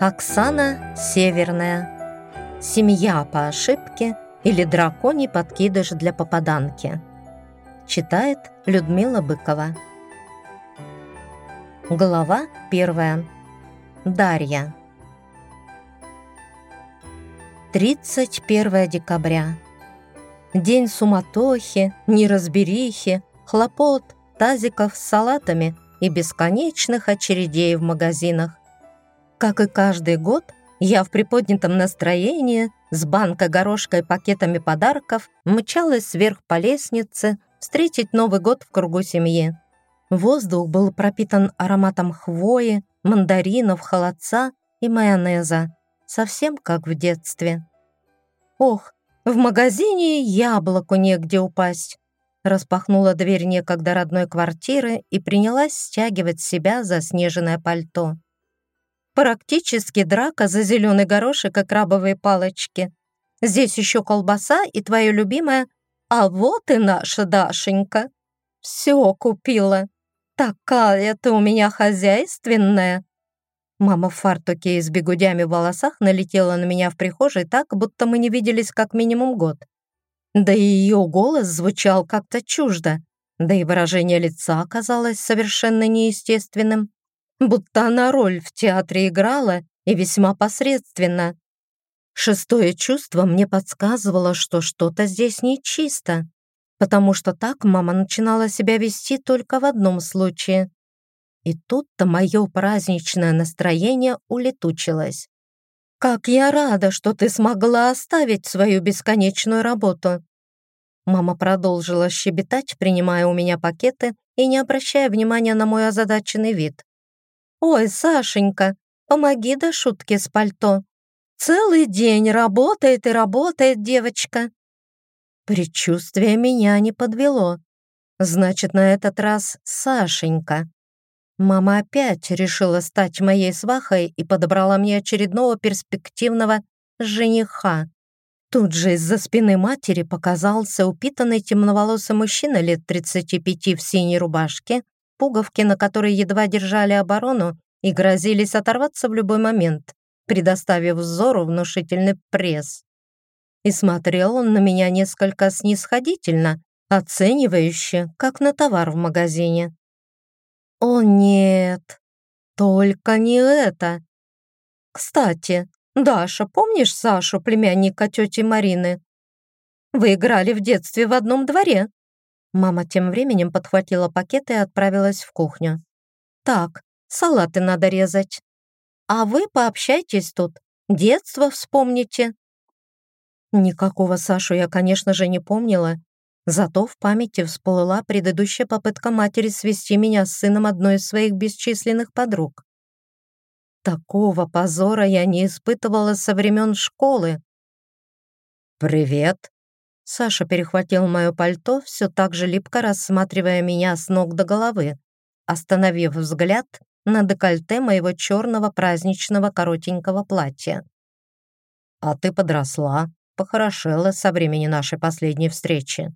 Оксана Северная. Семья по ошибке или драконий подкидыш для попаданки. Читает Людмила Быкова. Глава первая. Дарья. 31 декабря. День суматохи, неразберихи, хлопот, тазиков с салатами и бесконечных очередей в магазинах. Как и каждый год, я в приподнятом настроении с банкой горошка и пакетами подарков мчалась вверх по лестнице встретить Новый год в кругу семьи. Воздух был пропитан ароматом хвои, мандаринов, холодца и майонеза, совсем как в детстве. Ох, в магазине яблоку негде упасть. Распахнула дверь некогда родной квартиры и принялась стягивать с себя заснеженное пальто. Практически драка за зеленый горошек и крабовые палочки. Здесь еще колбаса и твое любимое «А вот и наша Дашенька». Все купила. Такая ты у меня хозяйственная. Мама в фартуке и с бегудями в волосах налетела на меня в прихожей так, будто мы не виделись как минимум год. Да и ее голос звучал как-то чуждо, да и выражение лица оказалось совершенно неестественным будто она роль в театре играла и весьма посредственно. Шестое чувство мне подсказывало, что что-то здесь нечисто, потому что так мама начинала себя вести только в одном случае. И тут-то мое праздничное настроение улетучилось. «Как я рада, что ты смогла оставить свою бесконечную работу!» Мама продолжила щебетать, принимая у меня пакеты и не обращая внимания на мой озадаченный вид. «Ой, Сашенька, помоги до шутки с пальто. Целый день работает и работает девочка». Предчувствие меня не подвело. Значит, на этот раз Сашенька. Мама опять решила стать моей свахой и подобрала мне очередного перспективного жениха. Тут же из-за спины матери показался упитанный темноволосый мужчина лет 35 в синей рубашке пуговки на которой едва держали оборону и грозились оторваться в любой момент, предоставив взору внушительный пресс. И смотрел он на меня несколько снисходительно, оценивающе, как на товар в магазине. «О нет, только не это!» «Кстати, Даша, помнишь Сашу, племянника тети Марины? Вы играли в детстве в одном дворе?» Мама тем временем подхватила пакет и отправилась в кухню. «Так, салаты надо резать. А вы пообщайтесь тут, детство вспомните». Никакого Сашу я, конечно же, не помнила, зато в памяти всплыла предыдущая попытка матери свести меня с сыном одной из своих бесчисленных подруг. Такого позора я не испытывала со времен школы. «Привет!» Саша перехватил мое пальто, все так же липко рассматривая меня с ног до головы, остановив взгляд на декольте моего черного праздничного коротенького платья. «А ты подросла, похорошела со времени нашей последней встречи.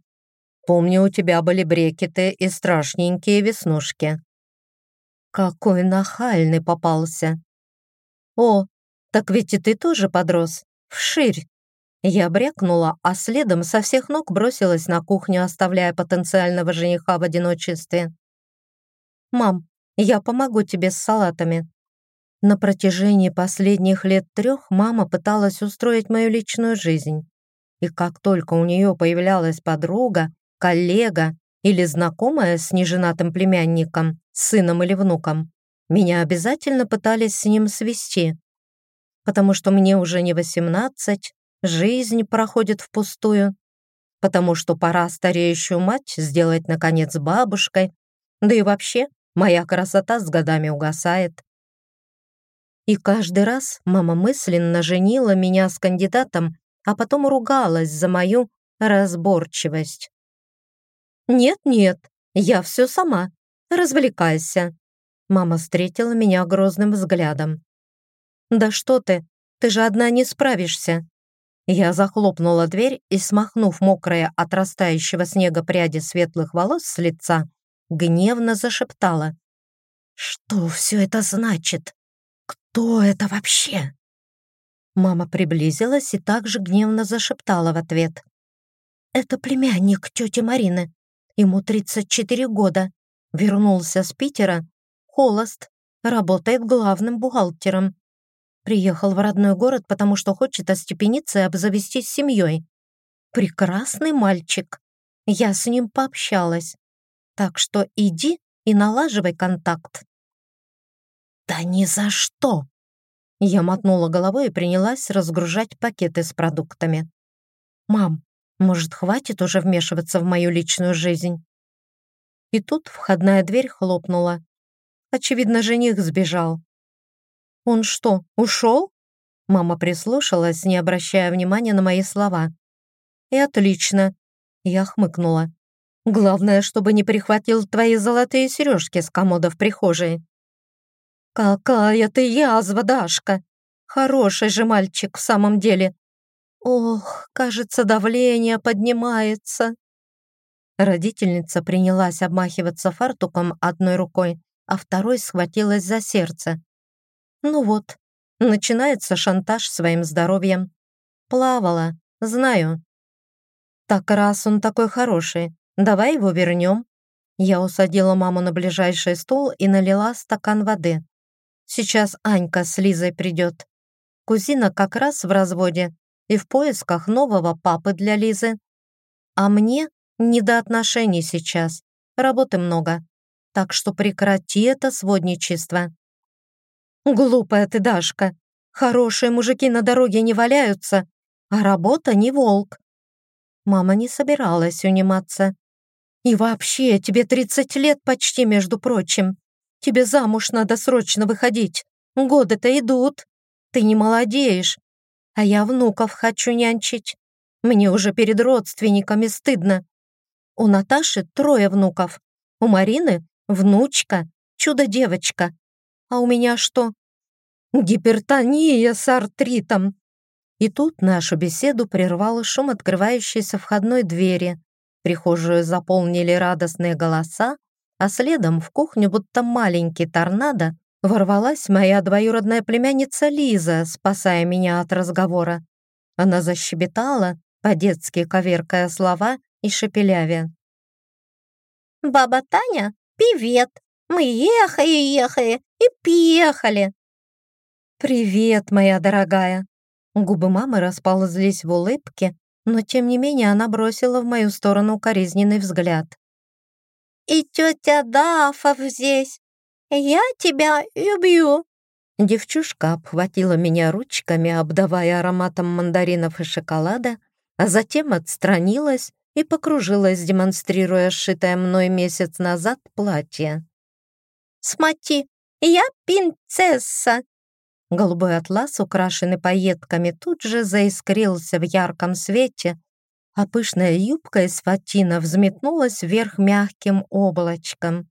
Помню, у тебя были брекеты и страшненькие веснушки». «Какой нахальный попался!» «О, так ведь и ты тоже подрос, вширь!» Я брякнула, а следом со всех ног бросилась на кухню, оставляя потенциального жениха в одиночестве. «Мам, я помогу тебе с салатами». На протяжении последних лет трех мама пыталась устроить мою личную жизнь. И как только у нее появлялась подруга, коллега или знакомая с неженатым племянником, сыном или внуком, меня обязательно пытались с ним свести. Потому что мне уже не восемнадцать, жизнь проходит впустую, потому что пора стареющую мать сделать, наконец, бабушкой, да и вообще моя красота с годами угасает. И каждый раз мама мысленно женила меня с кандидатом, а потом ругалась за мою разборчивость. «Нет-нет, я все сама. Развлекайся». Мама встретила меня грозным взглядом. «Да что ты, ты же одна не справишься. Я захлопнула дверь и, смахнув мокрое от растающего снега пряди светлых волос с лица, гневно зашептала. «Что все это значит? «Кто это вообще?» Мама приблизилась и также гневно зашептала в ответ. «Это племянник тети Марины. Ему 34 года. Вернулся с Питера. Холост. Работает главным бухгалтером. Приехал в родной город, потому что хочет остепениться и обзавестись семьей. Прекрасный мальчик. Я с ним пообщалась. Так что иди и налаживай контакт». «Да ни за что!» Я мотнула головой и принялась разгружать пакеты с продуктами. «Мам, может, хватит уже вмешиваться в мою личную жизнь?» И тут входная дверь хлопнула. Очевидно, жених сбежал. «Он что, ушел?» Мама прислушалась, не обращая внимания на мои слова. «И отлично!» Я хмыкнула. «Главное, чтобы не прихватил твои золотые сережки с комода в прихожей». «Какая ты язва, Дашка! Хороший же мальчик в самом деле. Ох, кажется, давление поднимается». Родительница принялась обмахиваться фартуком одной рукой, а второй схватилась за сердце. «Ну вот, начинается шантаж своим здоровьем. Плавала, знаю. Так раз он такой хороший, давай его вернем». Я усадила маму на ближайший стул и налила стакан воды. Сейчас Анька с Лизой придет. Кузина как раз в разводе и в поисках нового папы для Лизы. А мне не до отношений сейчас, работы много. Так что прекрати это сводничество. Глупая ты, Дашка. Хорошие мужики на дороге не валяются, а работа не волк. Мама не собиралась униматься. И вообще, тебе 30 лет почти, между прочим. Тебе замуж надо срочно выходить. Годы-то идут. Ты не молодеешь. А я внуков хочу нянчить. Мне уже перед родственниками стыдно. У Наташи трое внуков. У Марины внучка, чудо-девочка. А у меня что? Гипертония с артритом. И тут нашу беседу прервал шум открывающейся входной двери. Прихожую заполнили радостные голоса, а следом в кухню, будто маленький торнадо, ворвалась моя двоюродная племянница Лиза, спасая меня от разговора. Она защебетала, по-детски коверкая слова и шепелявя. «Баба Таня, привет! Мы ехали-ехали и приехали!» «Привет, моя дорогая!» Губы мамы расползлись в улыбке, но тем не менее она бросила в мою сторону коризненный взгляд. И тетя Дафов здесь. Я тебя люблю». Девчушка обхватила меня ручками, обдавая ароматом мандаринов и шоколада, а затем отстранилась и покружилась, демонстрируя сшитое мной месяц назад платье. «Смотри, я принцесса!» Голубой атлас, украшенный пайетками, тут же заискрился в ярком свете, а пышная юбка из фатина взметнулась вверх мягким облачком.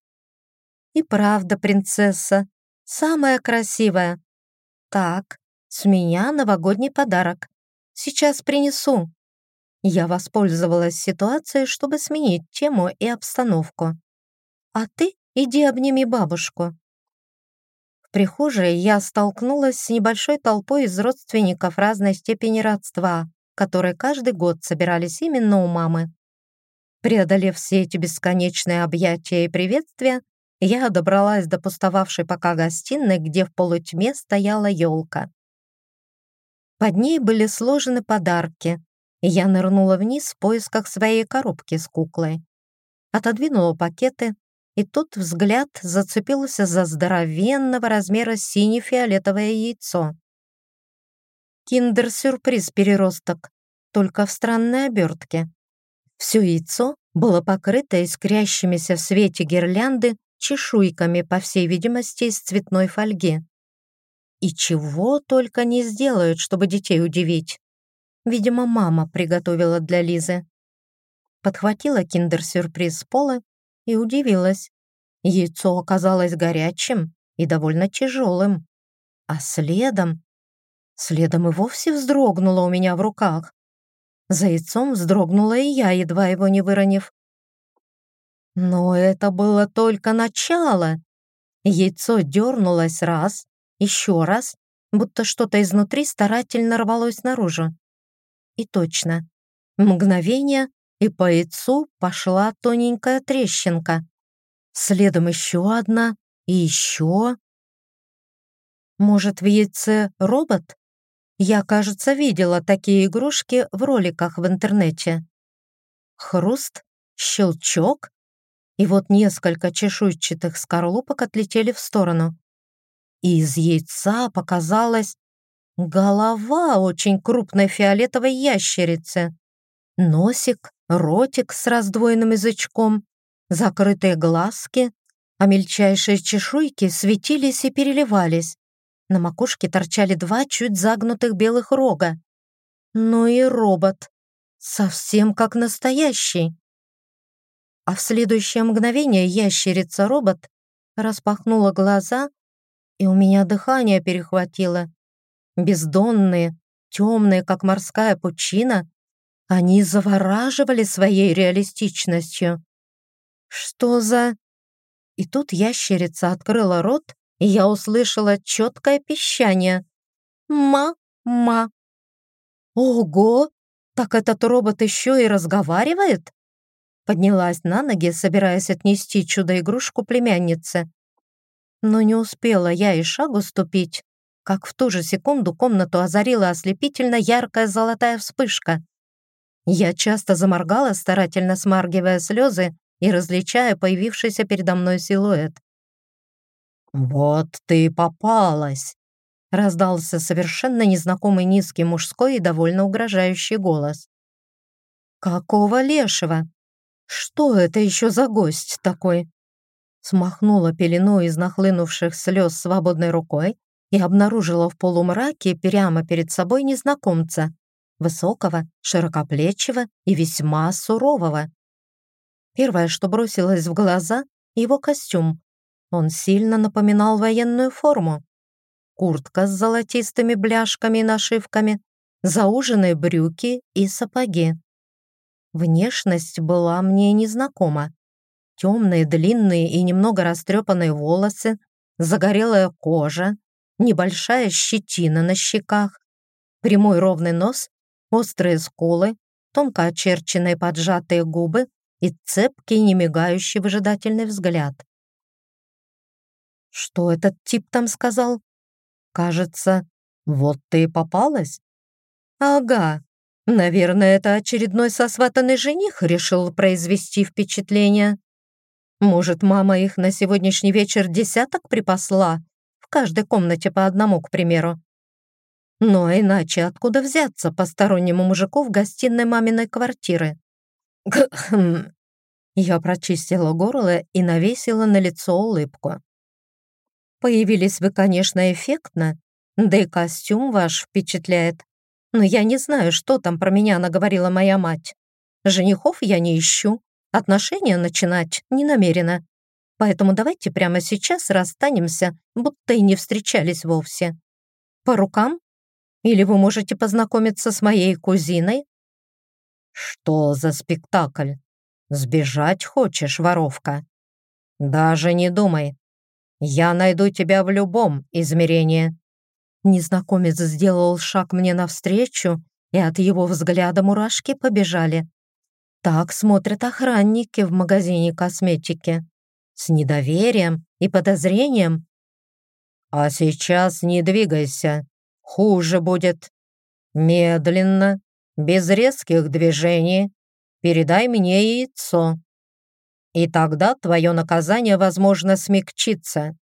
И правда, принцесса, самая красивая. Так, с меня новогодний подарок. Сейчас принесу. Я воспользовалась ситуацией, чтобы сменить тему и обстановку. А ты иди обними бабушку. В прихожей я столкнулась с небольшой толпой из родственников разной степени родства, которые каждый год собирались именно у мамы. Преодолев все эти бесконечные объятия и приветствия, я добралась до пустовавшей пока гостиной, где в полутьме стояла елка. Под ней были сложены подарки, и я нырнула вниз в поисках своей коробки с куклой. Отодвинула пакеты, и тут взгляд зацепился за здоровенного размера сине-фиолетовое яйцо. Киндер-сюрприз переросток, только в странной обертке. Все яйцо было покрыто искрящимися в свете гирлянды чешуйками, по всей видимости, из цветной фольги. И чего только не сделают, чтобы детей удивить. Видимо, мама приготовила для Лизы. Подхватила киндер-сюрприз с пола и удивилась. Яйцо оказалось горячим и довольно тяжелым. А следом Следом и вовсе вздрогнула у меня в руках. За яйцом вздрогнула и я, едва его не выронив. Но это было только начало. Яйцо дернулось раз, еще раз, будто что-то изнутри старательно рвалось наружу. И точно. Мгновение, и по яйцу пошла тоненькая трещинка. Следом еще одна и еще. Может, в яйце робот? Я, кажется, видела такие игрушки в роликах в интернете. Хруст, щелчок, и вот несколько чешуйчатых скорлупок отлетели в сторону. И из яйца показалась голова очень крупной фиолетовой ящерицы. Носик, ротик с раздвоенным язычком, закрытые глазки, а мельчайшие чешуйки светились и переливались. На макушке торчали два чуть загнутых белых рога. Ну и робот. Совсем как настоящий. А в следующее мгновение ящерица-робот распахнула глаза, и у меня дыхание перехватило. Бездонные, темные, как морская пучина, они завораживали своей реалистичностью. Что за... И тут ящерица открыла рот, и я услышала четкое пищание. «Ма-ма». «Ого! Так этот робот еще и разговаривает?» Поднялась на ноги, собираясь отнести чудо-игрушку племяннице. Но не успела я и шагу ступить, как в ту же секунду комнату озарила ослепительно яркая золотая вспышка. Я часто заморгала, старательно смаргивая слезы и различая появившийся передо мной силуэт. «Вот ты попалась!» раздался совершенно незнакомый низкий мужской и довольно угрожающий голос. «Какого лешего? Что это еще за гость такой?» Смахнула пелену из нахлынувших слез свободной рукой и обнаружила в полумраке прямо перед собой незнакомца, высокого, широкоплечего и весьма сурового. Первое, что бросилось в глаза — его костюм. Он сильно напоминал военную форму. Куртка с золотистыми бляшками и нашивками, зауженные брюки и сапоги. Внешность была мне незнакома. Темные, длинные и немного растрепанные волосы, загорелая кожа, небольшая щетина на щеках, прямой ровный нос, острые скулы, тонко очерченные поджатые губы и цепкий, немигающий выжидательный взгляд. Что этот тип там сказал? Кажется, вот ты и попалась. Ага, наверное, это очередной сосватанный жених решил произвести впечатление. Может, мама их на сегодняшний вечер десяток припасла? В каждой комнате по одному, к примеру. Но иначе откуда взяться постороннему мужику в гостиной маминой квартиры? Хм. Я прочистила горло и навесила на лицо улыбку. Появились вы, конечно, эффектно, да и костюм ваш впечатляет. Но я не знаю, что там про меня наговорила моя мать. Женихов я не ищу, отношения начинать не намерена. Поэтому давайте прямо сейчас расстанемся, будто и не встречались вовсе. По рукам? Или вы можете познакомиться с моей кузиной? Что за спектакль? Сбежать хочешь, воровка? Даже не думай. Я найду тебя в любом измерении. Незнакомец сделал шаг мне навстречу, и от его взгляда мурашки побежали. Так смотрят охранники в магазине косметики. С недоверием и подозрением. А сейчас не двигайся. Хуже будет. Медленно, без резких движений, передай мне яйцо. И тогда твое наказание, возможно, смягчится».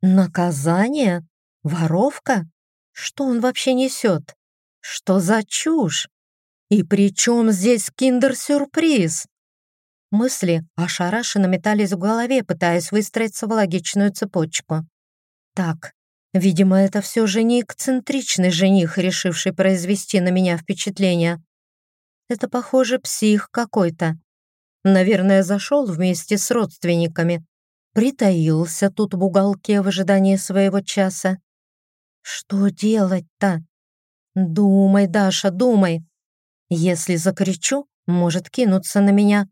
«Наказание? Воровка? Что он вообще несет? Что за чушь? И при чем здесь киндер-сюрприз?» Мысли ошарашенно метались в голове, пытаясь выстроиться в логичную цепочку. «Так, видимо, это все же не эксцентричный жених, решивший произвести на меня впечатление. Это, похоже, псих какой-то. Наверное, зашел вместе с родственниками. Притаился тут в уголке в ожидании своего часа. Что делать-то? Думай, Даша, думай. Если закричу, может кинуться на меня.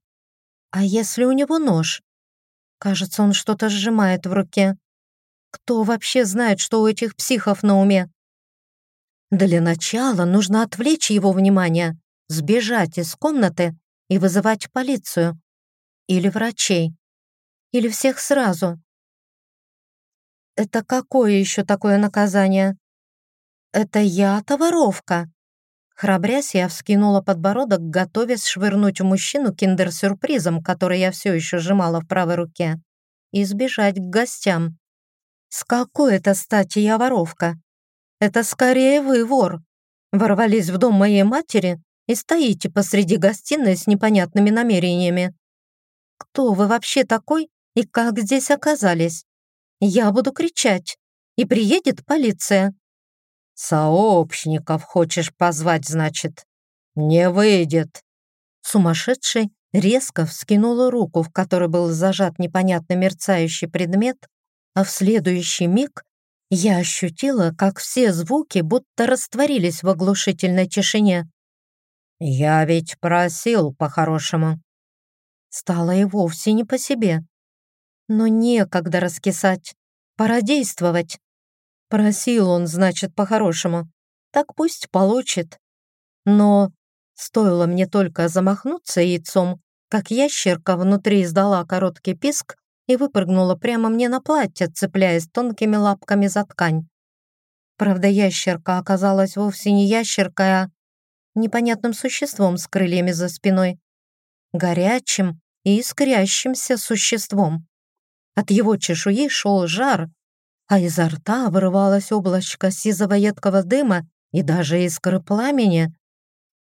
А если у него нож? Кажется, он что-то сжимает в руке. Кто вообще знает, что у этих психов на уме? Для начала нужно отвлечь его внимание, сбежать из комнаты и вызывать полицию. Или врачей. Или всех сразу. Это какое еще такое наказание? Это я-то воровка. Храбрясь, я вскинула подбородок, готовясь швырнуть в мужчину киндер-сюрпризом, который я все еще сжимала в правой руке, и сбежать к гостям. С какой это стати я воровка? Это скорее вы вор. Ворвались в дом моей матери и стоите посреди гостиной с непонятными намерениями. Кто вы вообще такой и как здесь оказались? Я буду кричать, и приедет полиция. Сообщников хочешь позвать, значит? Не выйдет. Сумасшедший резко вскинула руку, в которой был зажат непонятно мерцающий предмет, а в следующий миг я ощутила, как все звуки будто растворились в оглушительной тишине. «Я ведь просил по-хорошему». Стало и вовсе не по себе. Но некогда раскисать, пора действовать. Просил он, значит, по-хорошему. Так пусть получит. Но стоило мне только замахнуться яйцом, как ящерка внутри издала короткий писк и выпрыгнула прямо мне на платье, цепляясь тонкими лапками за ткань. Правда, ящерка оказалась вовсе не ящеркой, а непонятным существом с крыльями за спиной. Горячим и искрящимся существом. От его чешуи шел жар, а изо рта вырывалось облачко сизого едкого дыма и даже искры пламени.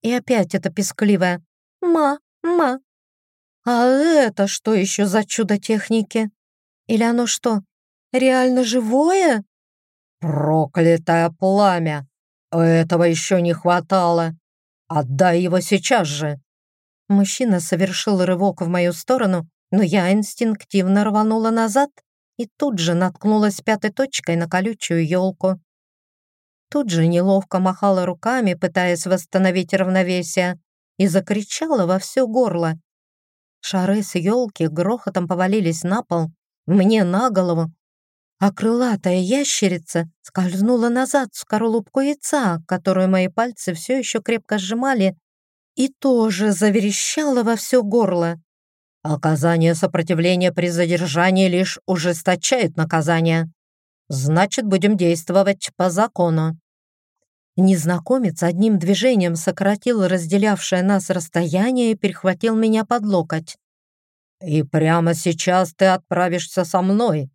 И опять это пескливое «Ма, ма». А это что еще за чудо техники? Или оно что, реально живое? Проклятое пламя! Этого еще не хватало. Отдай его сейчас же. Мужчина совершил рывок в мою сторону, но я инстинктивно рванула назад и тут же наткнулась пятой точкой на колючую елку. Тут же неловко махала руками, пытаясь восстановить равновесие, и закричала во все горло. Шары с елки грохотом повалились на пол, мне на голову, а крылатая ящерица скользнула назад в скорлупку яйца, которую мои пальцы все еще крепко сжимали, и тоже заверещала во все горло. Оказание сопротивления при задержании лишь ужесточает наказание. Значит, будем действовать по закону. Незнакомец одним движением сократил разделявшее нас расстояние и перехватил меня под локоть. «И прямо сейчас ты отправишься со мной».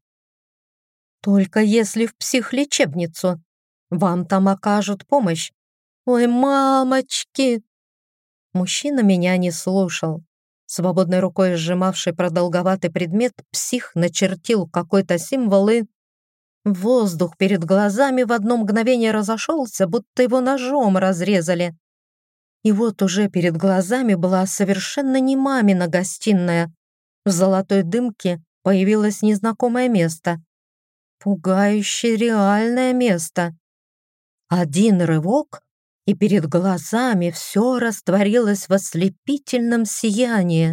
«Только если в психлечебницу. Вам там окажут помощь. Ой, мамочки!» Мужчина меня не слушал. Свободной рукой сжимавший продолговатый предмет, псих начертил какой-то символ и Воздух перед глазами в одно мгновение разошелся, будто его ножом разрезали. И вот уже перед глазами была совершенно не мамина гостиная. В золотой дымке появилось незнакомое место. Пугающе реальное место. Один рывок, и перед глазами все растворилось в ослепительном сиянии.